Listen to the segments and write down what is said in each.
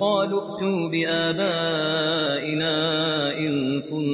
قالوا ائتوا بآبائنا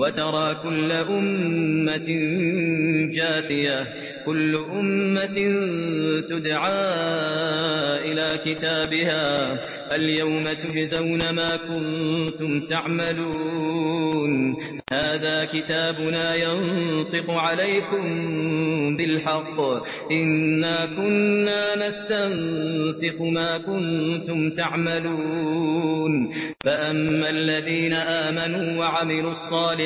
وترى كل أمة جاثية كل أمة تدعى إلى كتابها اليوم تجزون ما كنتم تعملون. هذا كتابنا ينطق عليكم بالحق. إنا كنا نستنسخ ما كنتم تعملون. فأما الذين آمنوا وعملوا